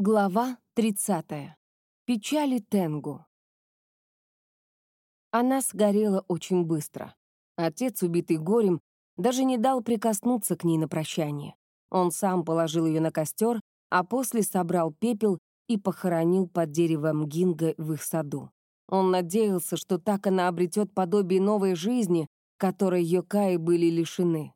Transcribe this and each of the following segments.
Глава 30. Печали Тенгу. Она сгорела очень быстро. Отец, убитый горем, даже не дал прикоснуться к ней на прощание. Он сам положил ее на костер, а после собрал пепел и похоронил под деревом гинга в их саду. Он надеялся, что так она обретет подобие новой жизни, которой Йокаи были лишены.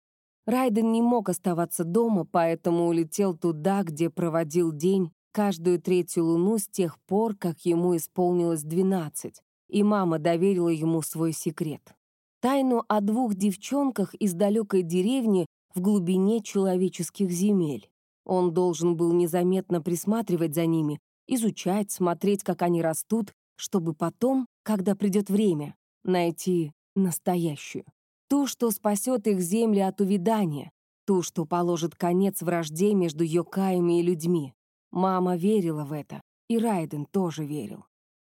Райден не мог оставаться дома, поэтому улетел туда, где проводил день каждую третью луну с тех пор, как ему исполнилось 12, и мама доверила ему свой секрет. Тайну о двух девчонках из далекой деревни в глубине человеческих земель. Он должен был незаметно присматривать за ними, изучать, смотреть, как они растут, чтобы потом, когда придет время, найти настоящую. Ту, что спасет их земли от увядания, ту, что положит конец вражде между йокаями и людьми. Мама верила в это, и Райден тоже верил.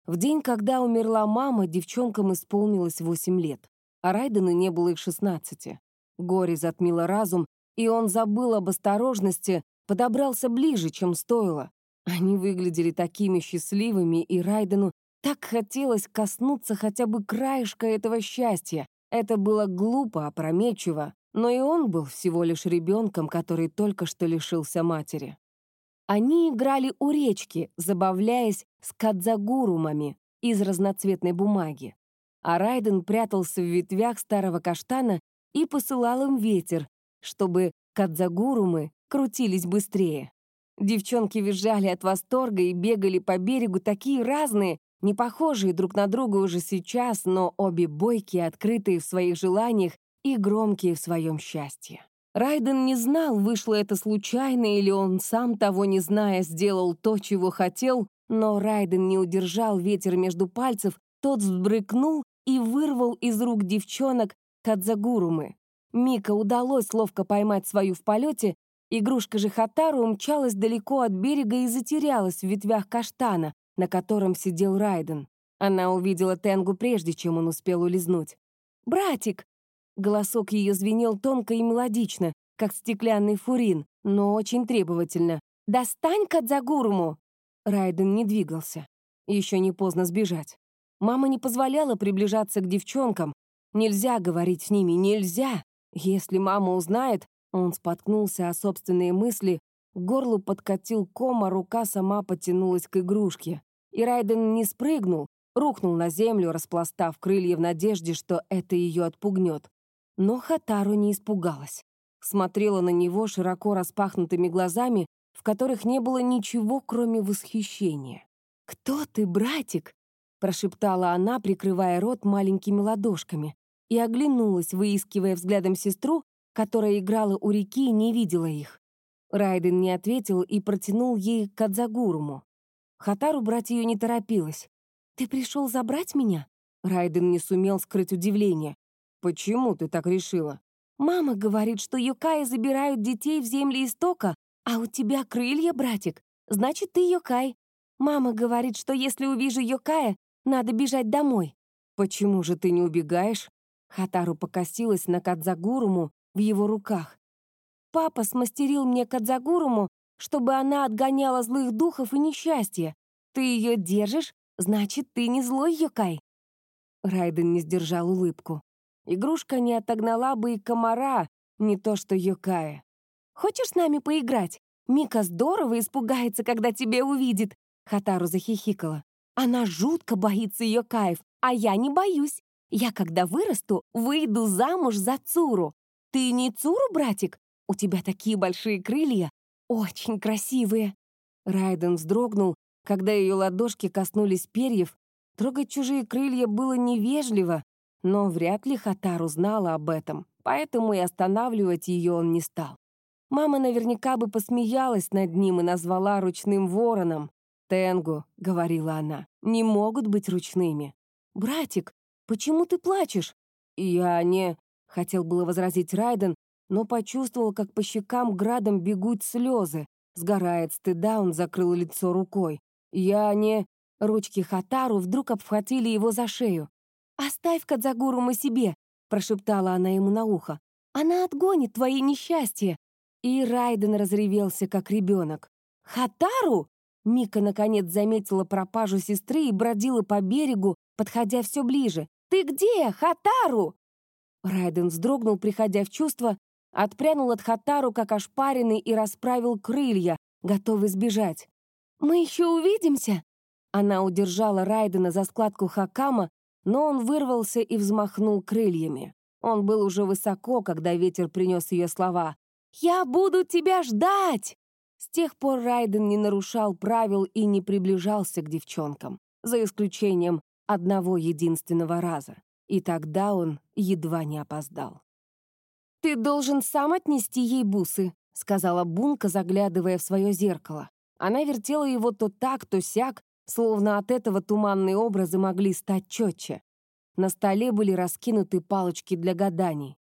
В день, когда умерла мама, девчонкам исполнилось 8 лет, а Райдену не было их 16. Горе затмило разум, и он забыл об осторожности, подобрался ближе, чем стоило. Они выглядели такими счастливыми, и Райдену так хотелось коснуться хотя бы краешка этого счастья. Это было глупо, опрометчиво, но и он был всего лишь ребенком, который только что лишился матери. Они играли у речки, забавляясь с кадзагурумами из разноцветной бумаги. А Райден прятался в ветвях старого каштана и посылал им ветер, чтобы кадзагурумы крутились быстрее. Девчонки визжали от восторга и бегали по берегу такие разные, не похожие друг на друга уже сейчас, но обе бойкие, открытые в своих желаниях и громкие в своем счастье. Райден не знал, вышло это случайно или он сам, того не зная, сделал то, чего хотел, но Райден не удержал ветер между пальцев, тот взбрыкнул и вырвал из рук девчонок Кадзагурумы. Мика удалось ловко поймать свою в полете, игрушка же Хатару умчалась далеко от берега и затерялась в ветвях каштана, на котором сидел Райден. Она увидела Тенгу прежде, чем он успел улизнуть. «Братик!» Голосок ее звенел тонко и мелодично, как стеклянный фурин, но очень требовательно. «Достань Кадзагуруму!» Райден не двигался. Еще не поздно сбежать. Мама не позволяла приближаться к девчонкам. Нельзя говорить с ними, нельзя. Если мама узнает, он споткнулся о собственные мысли, горлу подкатил ком, а рука сама потянулась к игрушке. И Райден не спрыгнул, рухнул на землю, распластав крылья в надежде, что это ее отпугнет. Но Хатару не испугалась. Смотрела на него широко распахнутыми глазами, в которых не было ничего, кроме восхищения. «Кто ты, братик?» — прошептала она, прикрывая рот маленькими ладошками, и оглянулась, выискивая взглядом сестру, которая играла у реки и не видела их. Райден не ответил и протянул ей Кадзагуруму. Хатару брать ее не торопилась. «Ты пришел забрать меня?» Райден не сумел скрыть удивление. «Почему ты так решила?» «Мама говорит, что Юкаи забирают детей в земли истока, а у тебя крылья, братик. Значит, ты Юкай. Мама говорит, что если увижу Юкая, надо бежать домой». «Почему же ты не убегаешь?» Хатару покосилась на Кадзагуруму в его руках. «Папа смастерил мне Кадзагуруму, чтобы она отгоняла злых духов и несчастье. Ты ее держишь, значит, ты не злой Юкай». Райден не сдержал улыбку. Игрушка не отогнала бы и комара, не то что Йокая. «Хочешь с нами поиграть? Мика здорово испугается, когда тебя увидит», — Хатару захихикала. «Она жутко боится Йокаев, а я не боюсь. Я, когда вырасту, выйду замуж за Цуру. Ты не Цуру, братик? У тебя такие большие крылья, очень красивые». Райден вздрогнул, когда ее ладошки коснулись перьев. Трогать чужие крылья было невежливо, но вряд ли Хатару знала об этом, поэтому и останавливать ее он не стал. Мама наверняка бы посмеялась над ним и назвала ручным вороном. «Тенгу», — говорила она, — «не могут быть ручными». «Братик, почему ты плачешь?» «Я не...» — хотел было возразить Райден, но почувствовал, как по щекам градом бегут слезы. Сгорает стыда, он закрыл лицо рукой. «Я не...» Ручки Хатару вдруг обхватили его за шею. «Оставь Кадзагуруму себе», — прошептала она ему на ухо. «Она отгонит твои несчастья». И Райден разревелся, как ребенок. «Хатару!» Мика, наконец, заметила пропажу сестры и бродила по берегу, подходя все ближе. «Ты где, Хатару?» Райден вздрогнул, приходя в чувство, отпрянул от Хатару, как ошпаренный, и расправил крылья, готовый сбежать. «Мы еще увидимся?» Она удержала Райдена за складку Хакама, но он вырвался и взмахнул крыльями. Он был уже высоко, когда ветер принес ее слова. «Я буду тебя ждать!» С тех пор Райден не нарушал правил и не приближался к девчонкам, за исключением одного единственного раза. И тогда он едва не опоздал. «Ты должен сам отнести ей бусы», — сказала Бунка, заглядывая в свое зеркало. Она вертела его то так, то сяк, словно от этого туманные образы могли стать четче. На столе были раскинуты палочки для гаданий.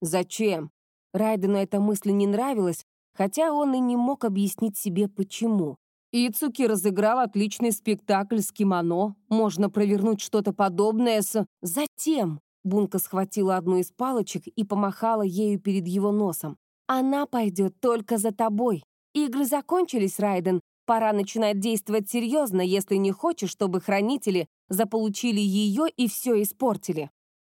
«Зачем?» Райдену эта мысль не нравилась, хотя он и не мог объяснить себе, почему. Ицуки разыграл отличный спектакль с кимоно. Можно провернуть что-то подобное с... Затем Бунка схватила одну из палочек и помахала ею перед его носом. «Она пойдет только за тобой. Игры закончились, Райден. Пора начинать действовать серьезно, если не хочешь, чтобы хранители заполучили ее и все испортили.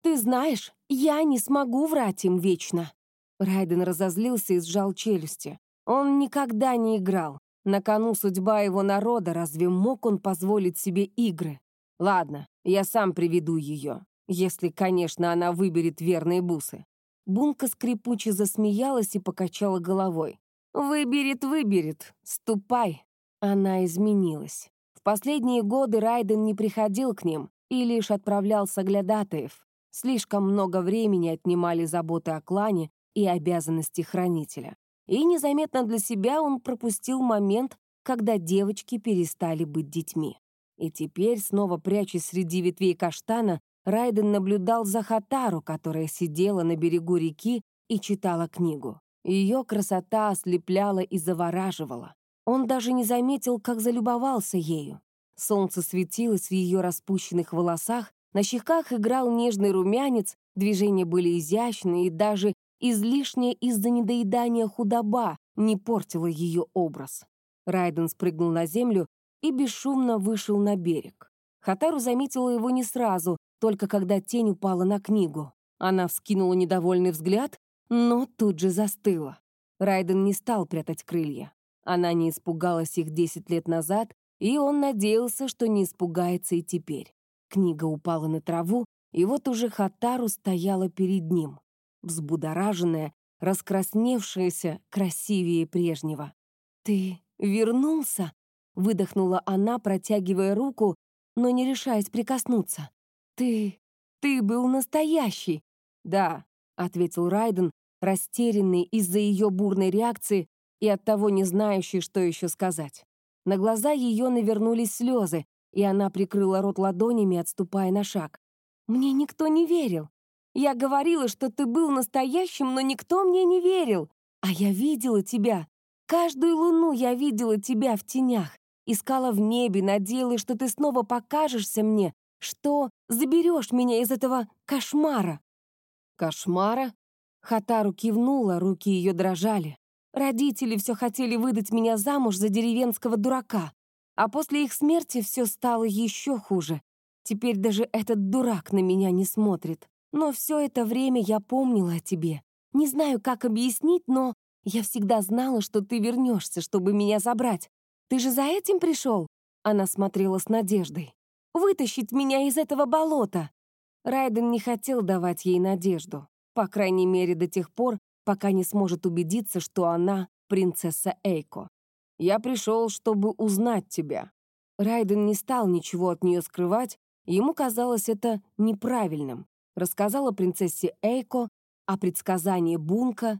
Ты знаешь, я не смогу врать им вечно». Райден разозлился и сжал челюсти. Он никогда не играл. На кону судьба его народа, разве мог он позволить себе игры? Ладно, я сам приведу ее, если, конечно, она выберет верные бусы. Бунка скрипуче засмеялась и покачала головой. «Выберет, выберет. Ступай, она изменилась. В последние годы Райден не приходил к ним и лишь отправлял соглядатаев. Слишком много времени отнимали заботы о клане и обязанности хранителя. И незаметно для себя он пропустил момент, когда девочки перестали быть детьми. И теперь, снова прячась среди ветвей каштана, Райден наблюдал за Хатару, которая сидела на берегу реки и читала книгу. Ее красота ослепляла и завораживала. Он даже не заметил, как залюбовался ею. Солнце светилось в ее распущенных волосах, на щеках играл нежный румянец, движения были изящные, и даже излишняя из-за недоедания худоба не портила ее образ. Райден спрыгнул на землю и бесшумно вышел на берег. Хатару заметила его не сразу, только когда тень упала на книгу. Она вскинула недовольный взгляд, но тут же застыла. Райден не стал прятать крылья. Она не испугалась их 10 лет назад, и он надеялся, что не испугается и теперь. Книга упала на траву, и вот уже Хатару стояла перед ним, взбудораженная, раскрасневшаяся, красивее прежнего. «Ты вернулся?» — выдохнула она, протягивая руку, но не решаясь прикоснуться. «Ты... ты был настоящий!» «Да», — ответил Райден, растерянный из-за ее бурной реакции, и оттого не знающей, что еще сказать. На глаза ее навернулись слезы, и она прикрыла рот ладонями, отступая на шаг. «Мне никто не верил. Я говорила, что ты был настоящим, но никто мне не верил. А я видела тебя. Каждую луну я видела тебя в тенях. Искала в небе, надеялась, что ты снова покажешься мне, что заберешь меня из этого кошмара». «Кошмара?» Хатару кивнула, руки ее дрожали. Родители все хотели выдать меня замуж за деревенского дурака, а после их смерти все стало еще хуже. Теперь даже этот дурак на меня не смотрит. Но все это время я помнила о тебе. Не знаю, как объяснить, но я всегда знала, что ты вернешься, чтобы меня забрать. Ты же за этим пришел?» Она смотрела с надеждой. «Вытащить меня из этого болота!» Райден не хотел давать ей надежду. По крайней мере, до тех пор, пока не сможет убедиться, что она принцесса Эйко. Я пришел, чтобы узнать тебя. Райден не стал ничего от нее скрывать, ему казалось это неправильным. Рассказала принцессе Эйко о предсказании Бунка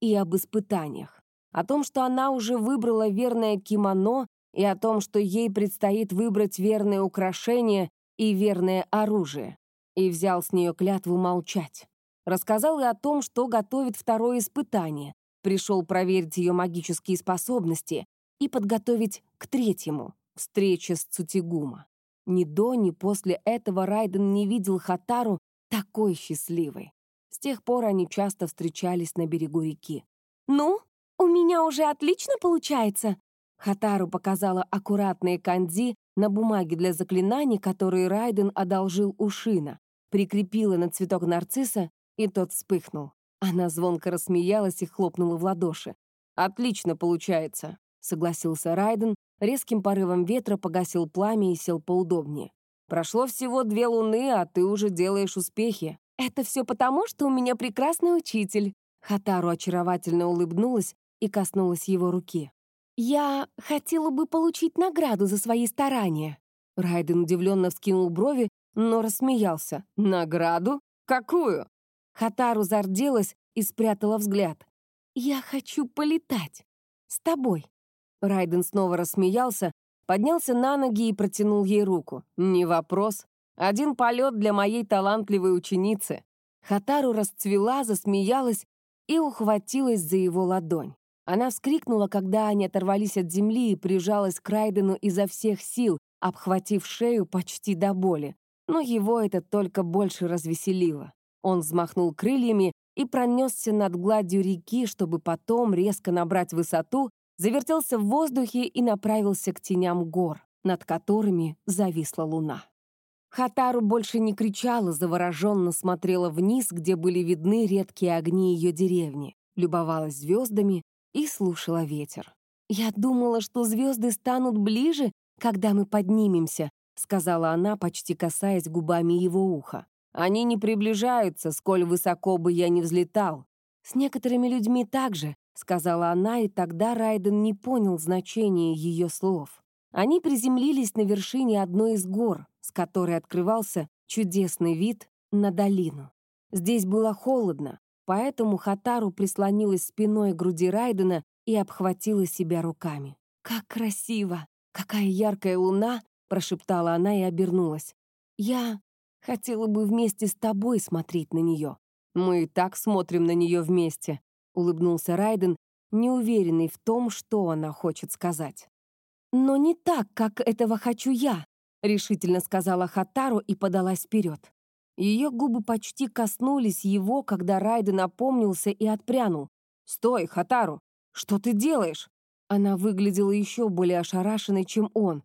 и об испытаниях. О том, что она уже выбрала верное кимоно, и о том, что ей предстоит выбрать верное украшение и верное оружие. И взял с нее клятву молчать. Рассказал и о том, что готовит второе испытание. Пришел проверить ее магические способности и подготовить к третьему — встрече с Цутигума. Ни до, ни после этого Райден не видел Хатару такой счастливой. С тех пор они часто встречались на берегу реки. «Ну, у меня уже отлично получается!» Хатару показала аккуратные канди на бумаге для заклинаний, которые Райден одолжил у Шина, прикрепила на цветок нарцисса, и тот вспыхнул. Она звонко рассмеялась и хлопнула в ладоши. «Отлично получается», — согласился Райден, резким порывом ветра погасил пламя и сел поудобнее. «Прошло всего две луны, а ты уже делаешь успехи». «Это все потому, что у меня прекрасный учитель». Хатару очаровательно улыбнулась и коснулась его руки. «Я хотела бы получить награду за свои старания». Райден удивленно вскинул брови, но рассмеялся. «Награду? Какую?» Хатару зарделась и спрятала взгляд. «Я хочу полетать. С тобой». Райден снова рассмеялся, поднялся на ноги и протянул ей руку. «Не вопрос. Один полет для моей талантливой ученицы». Хатару расцвела, засмеялась и ухватилась за его ладонь. Она вскрикнула, когда они оторвались от земли и прижалась к Райдену изо всех сил, обхватив шею почти до боли. Но его это только больше развеселило. Он взмахнул крыльями и пронесся над гладью реки, чтобы потом резко набрать высоту, завертелся в воздухе и направился к теням гор, над которыми зависла луна. Хатару больше не кричала, завороженно смотрела вниз, где были видны редкие огни ее деревни, любовалась звездами и слушала ветер. «Я думала, что звезды станут ближе, когда мы поднимемся», сказала она, почти касаясь губами его уха. «Они не приближаются, сколь высоко бы я ни взлетал. С некоторыми людьми также», сказала она, и тогда Райден не понял значения ее слов. Они приземлились на вершине одной из гор, с которой открывался чудесный вид на долину. Здесь было холодно, Поэтому Хатару прислонилась спиной к груди Райдена и обхватила себя руками. «Как красиво! Какая яркая луна!» — прошептала она и обернулась. «Я хотела бы вместе с тобой смотреть на нее. Мы и так смотрим на нее вместе», — улыбнулся Райден, неуверенный в том, что она хочет сказать. «Но не так, как этого хочу я», — решительно сказала Хатару и подалась вперед. Ее губы почти коснулись его, когда Райден напомнился и отпрянул. «Стой, Хатару! Что ты делаешь?» Она выглядела еще более ошарашенной, чем он.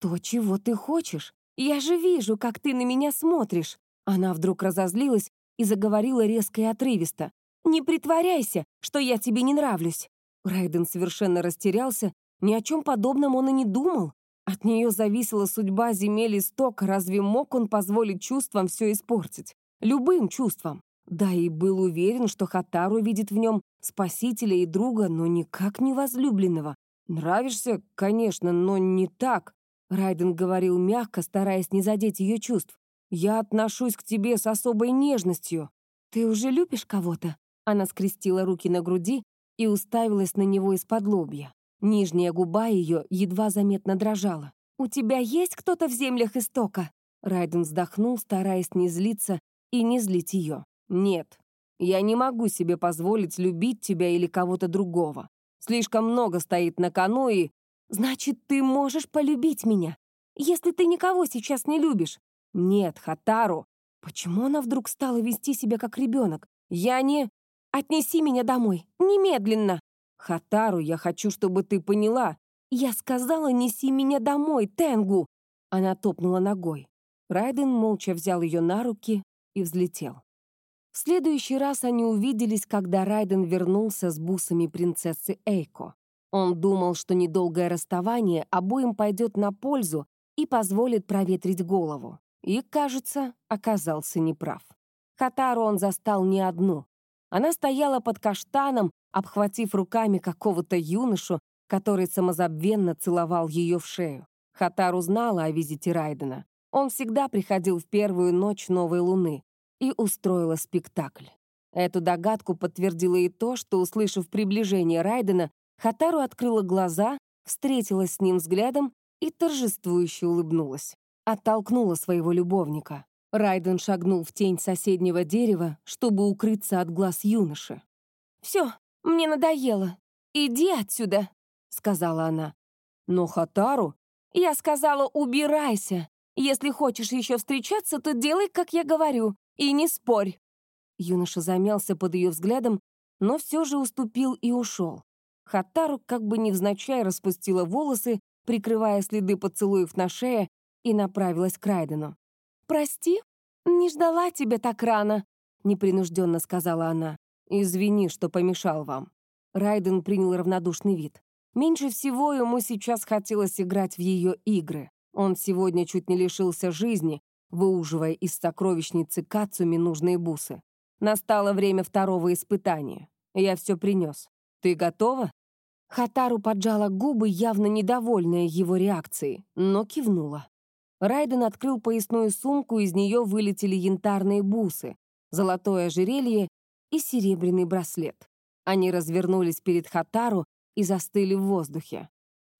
«То, чего ты хочешь? Я же вижу, как ты на меня смотришь!» Она вдруг разозлилась и заговорила резко и отрывисто. «Не притворяйся, что я тебе не нравлюсь!» Райден совершенно растерялся, ни о чем подобном он и не думал. От нее зависела судьба земель исток, разве мог он позволить чувствам все испортить? Любым чувствам. Да и был уверен, что Хатару видит в нем спасителя и друга, но никак не возлюбленного. «Нравишься, конечно, но не так», — Райден говорил мягко, стараясь не задеть ее чувств. «Я отношусь к тебе с особой нежностью». «Ты уже любишь кого-то?» Она скрестила руки на груди и уставилась на него из-под лобья. Нижняя губа ее едва заметно дрожала. «У тебя есть кто-то в землях истока?» Райден вздохнул, стараясь не злиться и не злить ее. «Нет, я не могу себе позволить любить тебя или кого-то другого. Слишком много стоит на кону и...» «Значит, ты можешь полюбить меня, если ты никого сейчас не любишь?» «Нет, Хатару». Почему она вдруг стала вести себя как ребенок? «Я не...» «Отнеси меня домой, немедленно!» «Хатару, я хочу, чтобы ты поняла. Я сказала, неси меня домой, Тенгу!» Она топнула ногой. Райден молча взял ее на руки и взлетел. В следующий раз они увиделись, когда Райден вернулся с бусами принцессы Эйко. Он думал, что недолгое расставание обоим пойдет на пользу и позволит проветрить голову. И, кажется, оказался неправ. Хатару он застал не одну. Она стояла под каштаном, обхватив руками какого-то юношу, который самозабвенно целовал ее в шею. Хатар узнала о визите Райдена. Он всегда приходил в первую ночь новой луны и устроила спектакль. Эту догадку подтвердило и то, что, услышав приближение Райдена, Хатару открыла глаза, встретилась с ним взглядом и торжествующе улыбнулась. Оттолкнула своего любовника. Райден шагнул в тень соседнего дерева, чтобы укрыться от глаз юноши. «Все, мне надоело. Иди отсюда», — сказала она. «Но Хатару...» «Я сказала, убирайся. Если хочешь еще встречаться, то делай, как я говорю, и не спорь». Юноша замялся под ее взглядом, но все же уступил и ушел. Хатару как бы невзначай распустила волосы, прикрывая следы поцелуев на шее, и направилась к Райдену. «Прости, не ждала тебя так рано», — непринужденно сказала она. «Извини, что помешал вам». Райден принял равнодушный вид. Меньше всего ему сейчас хотелось играть в ее игры. Он сегодня чуть не лишился жизни, выуживая из сокровищницы Кацуми нужные бусы. Настало время второго испытания. Я все принес. Ты готова? Хатару поджала губы, явно недовольная его реакцией, но кивнула. Райден открыл поясную сумку, из нее вылетели янтарные бусы, золотое ожерелье и серебряный браслет. Они развернулись перед Хатару и застыли в воздухе.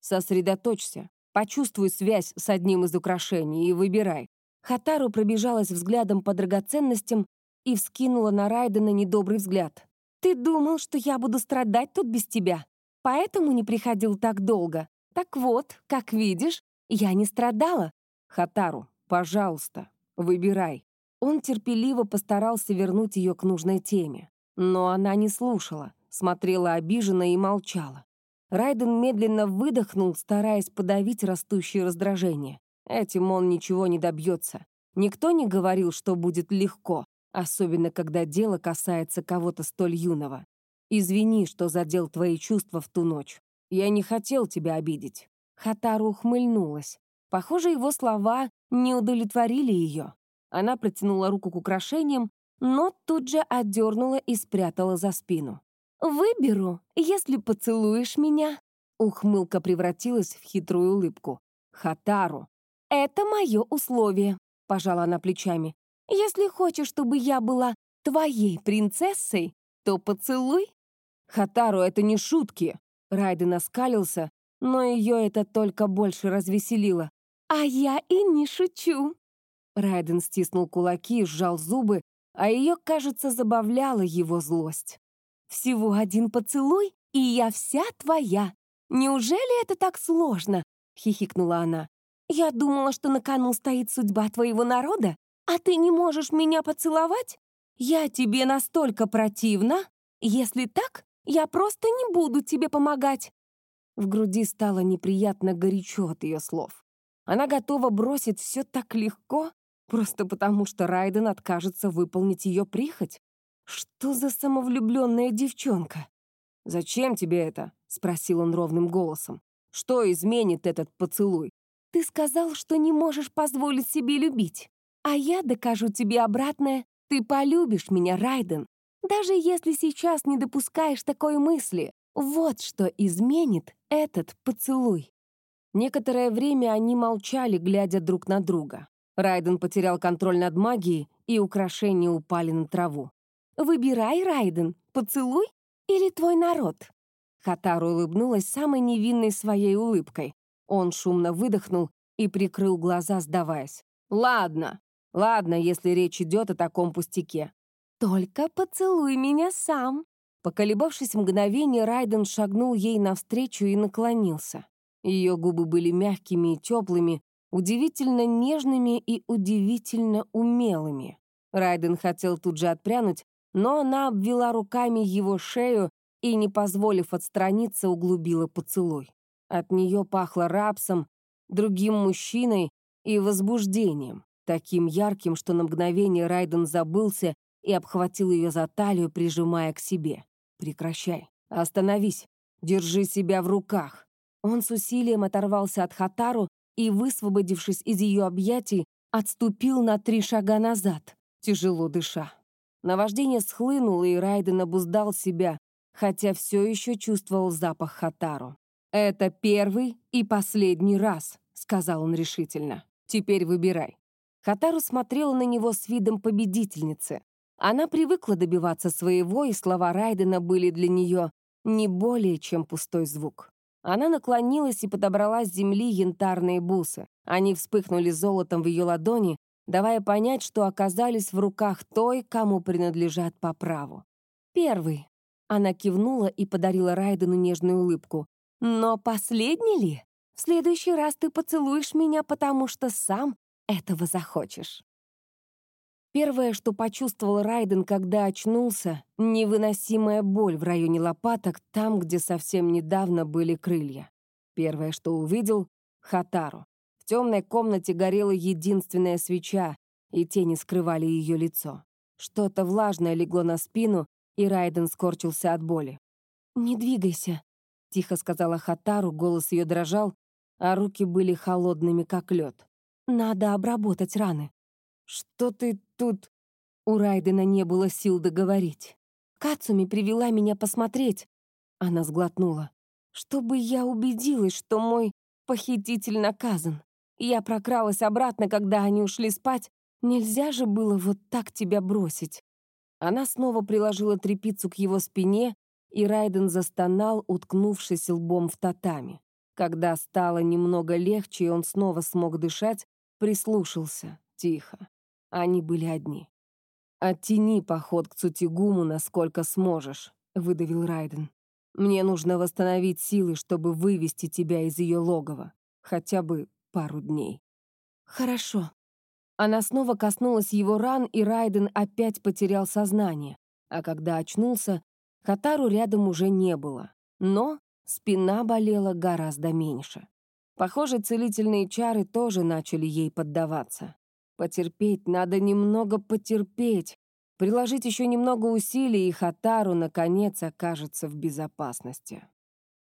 «Сосредоточься, почувствуй связь с одним из украшений и выбирай». Хатару пробежалась взглядом по драгоценностям и вскинула на Райдена недобрый взгляд. «Ты думал, что я буду страдать тут без тебя, поэтому не приходил так долго. Так вот, как видишь, я не страдала». «Хатару, пожалуйста, выбирай». Он терпеливо постарался вернуть ее к нужной теме. Но она не слушала, смотрела обиженно и молчала. Райден медленно выдохнул, стараясь подавить растущее раздражение. Этим он ничего не добьется. Никто не говорил, что будет легко, особенно когда дело касается кого-то столь юного. Извини, что задел твои чувства в ту ночь. Я не хотел тебя обидеть. Хатару ухмыльнулась. Похоже, его слова не удовлетворили ее. Она протянула руку к украшениям, но тут же отдернула и спрятала за спину. «Выберу, если поцелуешь меня». Ухмылка превратилась в хитрую улыбку. «Хатару». «Это мое условие», — пожала она плечами. «Если хочешь, чтобы я была твоей принцессой, то поцелуй». «Хатару, это не шутки!» Райден оскалился, но ее это только больше развеселило. «А я и не шучу!» Райден стиснул кулаки сжал зубы, а ее, кажется, забавляла его злость. «Всего один поцелуй, и я вся твоя. Неужели это так сложно?» — хихикнула она. «Я думала, что на кону стоит судьба твоего народа, а ты не можешь меня поцеловать? Я тебе настолько противна? Если так, я просто не буду тебе помогать». В груди стало неприятно горячо от ее слов. Она готова бросить все так легко, Просто потому, что Райден откажется выполнить ее прихоть? Что за самовлюбленная девчонка? «Зачем тебе это?» — спросил он ровным голосом. «Что изменит этот поцелуй?» «Ты сказал, что не можешь позволить себе любить. А я докажу тебе обратное. Ты полюбишь меня, Райден. Даже если сейчас не допускаешь такой мысли. Вот что изменит этот поцелуй». Некоторое время они молчали, глядя друг на друга. Райден потерял контроль над магией, и украшения упали на траву. «Выбирай, Райден, поцелуй или твой народ?» Хатару улыбнулась самой невинной своей улыбкой. Он шумно выдохнул и прикрыл глаза, сдаваясь. «Ладно, ладно, если речь идет о таком пустяке». «Только поцелуй меня сам». Поколебавшись мгновение, Райден шагнул ей навстречу и наклонился. Ее губы были мягкими и теплыми, удивительно нежными и удивительно умелыми. Райден хотел тут же отпрянуть, но она обвела руками его шею и, не позволив отстраниться, углубила поцелуй. От нее пахло рапсом, другим мужчиной и возбуждением, таким ярким, что на мгновение Райден забылся и обхватил ее за талию, прижимая к себе. «Прекращай. Остановись. Держи себя в руках». Он с усилием оторвался от Хатару и, высвободившись из ее объятий, отступил на три шага назад, тяжело дыша. Наваждение схлынуло, и Райден обуздал себя, хотя все еще чувствовал запах Хатару. «Это первый и последний раз», — сказал он решительно. «Теперь выбирай». Хатару смотрела на него с видом победительницы. Она привыкла добиваться своего, и слова Райдена были для нее не более чем пустой звук. Она наклонилась и подобрала с земли янтарные бусы. Они вспыхнули золотом в ее ладони, давая понять, что оказались в руках той, кому принадлежат по праву. «Первый». Она кивнула и подарила Райдену нежную улыбку. «Но последний ли? В следующий раз ты поцелуешь меня, потому что сам этого захочешь». Первое, что почувствовал Райден, когда очнулся, невыносимая боль в районе лопаток, там, где совсем недавно были крылья. Первое, что увидел — Хатару. В темной комнате горела единственная свеча, и тени скрывали ее лицо. Что-то влажное легло на спину, и Райден скорчился от боли. «Не двигайся», — тихо сказала Хатару, голос ее дрожал, а руки были холодными, как лед. «Надо обработать раны». «Что ты тут...» У Райдена не было сил договорить. «Кацуми привела меня посмотреть». Она сглотнула. «Чтобы я убедилась, что мой похититель наказан. Я прокралась обратно, когда они ушли спать. Нельзя же было вот так тебя бросить». Она снова приложила трепицу к его спине, и Райден застонал, уткнувшись лбом в татами. Когда стало немного легче, и он снова смог дышать, прислушался, тихо. Они были одни. «Оттяни поход к Цутигуму, насколько сможешь», — выдавил Райден. «Мне нужно восстановить силы, чтобы вывести тебя из ее логова. Хотя бы пару дней». «Хорошо». Она снова коснулась его ран, и Райден опять потерял сознание. А когда очнулся, Хатару рядом уже не было. Но спина болела гораздо меньше. Похоже, целительные чары тоже начали ей поддаваться. Потерпеть, надо немного потерпеть. Приложить еще немного усилий, и Хатару, наконец, окажется в безопасности.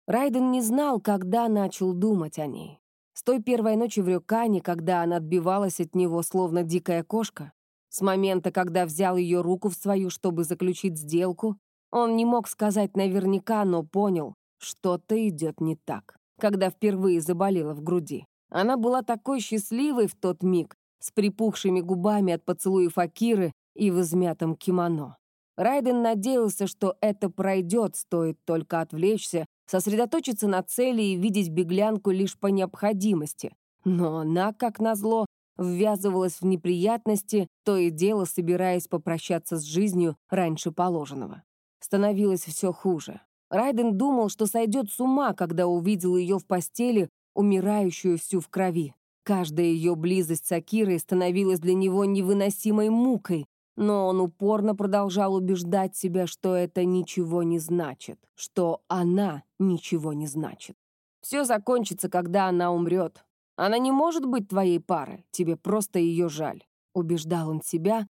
Райден не знал, когда начал думать о ней. С той первой ночи в Рюкане, когда она отбивалась от него, словно дикая кошка, с момента, когда взял ее руку в свою, чтобы заключить сделку, он не мог сказать наверняка, но понял, что-то идет не так, когда впервые заболела в груди. Она была такой счастливой в тот миг, с припухшими губами от поцелуев Акиры и в измятом кимоно. Райден надеялся, что это пройдет, стоит только отвлечься, сосредоточиться на цели и видеть беглянку лишь по необходимости. Но она, как назло, ввязывалась в неприятности, то и дело собираясь попрощаться с жизнью раньше положенного. Становилось все хуже. Райден думал, что сойдет с ума, когда увидел ее в постели, умирающую всю в крови. Каждая ее близость с Акирой становилась для него невыносимой мукой, но он упорно продолжал убеждать себя, что это ничего не значит, что она ничего не значит. Все закончится, когда она умрет. Она не может быть твоей парой, тебе просто ее жаль. Убеждал он себя,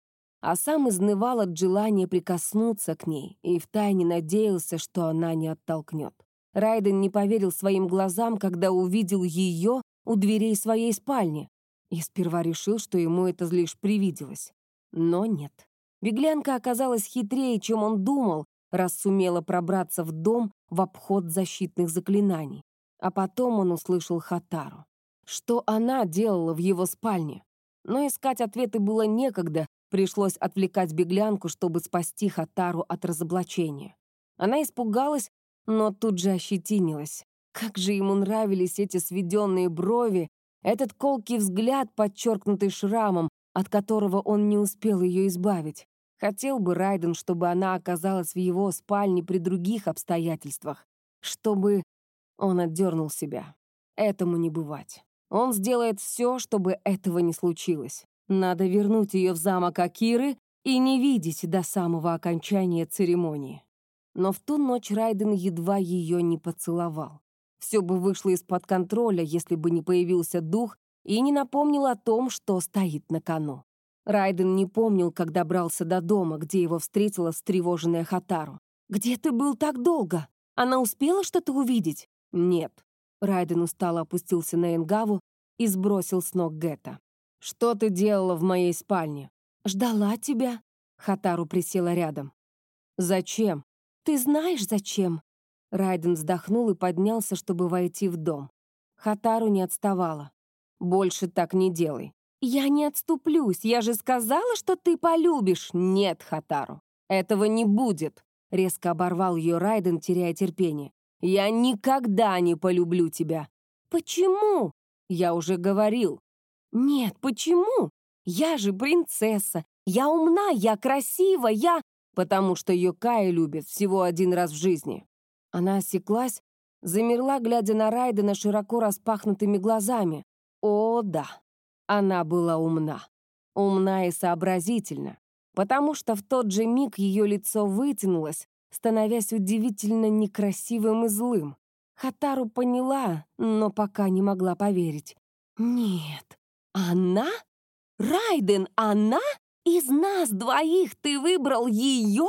а сам изнывал от желания прикоснуться к ней и втайне надеялся, что она не оттолкнет. Райден не поверил своим глазам, когда увидел ее у дверей своей спальни и сперва решил, что ему это лишь привиделось. Но нет. Беглянка оказалась хитрее, чем он думал, раз сумела пробраться в дом в обход защитных заклинаний. А потом он услышал Хатару. Что она делала в его спальне? Но искать ответы было некогда, пришлось отвлекать беглянку, чтобы спасти Хатару от разоблачения. Она испугалась, но тут же ощетинилась. Как же ему нравились эти сведенные брови, этот колкий взгляд, подчеркнутый шрамом, от которого он не успел ее избавить. Хотел бы Райден, чтобы она оказалась в его спальне при других обстоятельствах, чтобы... Он отдернул себя. Этому не бывать. Он сделает все, чтобы этого не случилось. Надо вернуть ее в замок Акиры и не видеть до самого окончания церемонии. Но в ту ночь Райден едва ее не поцеловал. Все бы вышло из-под контроля, если бы не появился дух и не напомнил о том, что стоит на кону. Райден не помнил, как добрался до дома, где его встретила встревоженная Хатару. «Где ты был так долго? Она успела что-то увидеть?» «Нет». Райден устало опустился на Энгаву и сбросил с ног Гетта. «Что ты делала в моей спальне?» «Ждала тебя». Хатару присела рядом. «Зачем?» «Ты знаешь, зачем?» Райден вздохнул и поднялся, чтобы войти в дом. Хатару не отставала. «Больше так не делай». «Я не отступлюсь, я же сказала, что ты полюбишь!» «Нет, Хатару, этого не будет!» Резко оборвал ее Райден, теряя терпение. «Я никогда не полюблю тебя!» «Почему?» «Я уже говорил». «Нет, почему? Я же принцесса, я умна, я красива, я...» «Потому что Йокаи любит всего один раз в жизни. Она осеклась, замерла, глядя на Райдена широко распахнутыми глазами. О, да, она была умна. умна и сообразительна, потому что в тот же миг ее лицо вытянулось, становясь удивительно некрасивым и злым. Хатару поняла, но пока не могла поверить. «Нет, она? Райден, она? Из нас двоих ты выбрал ее?»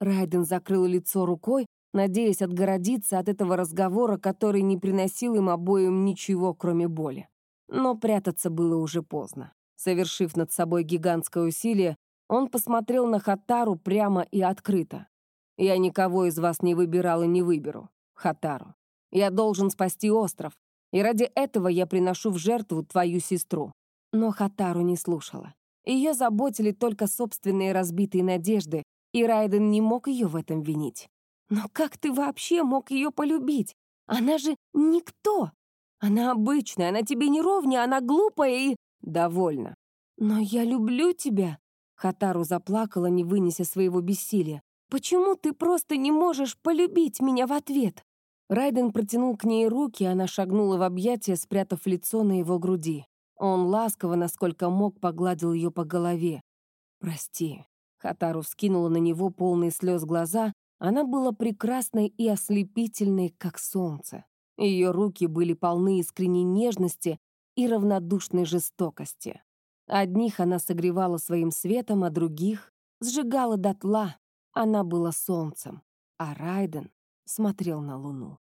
Райден закрыл лицо рукой, надеясь отгородиться от этого разговора, который не приносил им обоим ничего, кроме боли. Но прятаться было уже поздно. Совершив над собой гигантское усилие, он посмотрел на Хатару прямо и открыто. «Я никого из вас не выбирал и не выберу, Хатару. Я должен спасти остров, и ради этого я приношу в жертву твою сестру». Но Хатару не слушала. Ее заботили только собственные разбитые надежды, и Райден не мог ее в этом винить. «Но как ты вообще мог ее полюбить? Она же никто! Она обычная, она тебе не ровня, она глупая и...» «Довольно». «Но я люблю тебя!» Хатару заплакала, не вынеся своего бессилия. «Почему ты просто не можешь полюбить меня в ответ?» Райден протянул к ней руки, она шагнула в объятия, спрятав лицо на его груди. Он ласково, насколько мог, погладил ее по голове. «Прости». Хатару вскинула на него полные слез глаза. Она была прекрасной и ослепительной, как солнце. Ее руки были полны искренней нежности и равнодушной жестокости. Одних она согревала своим светом, а других сжигала дотла. Она была солнцем, а Райден смотрел на луну.